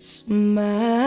Smile.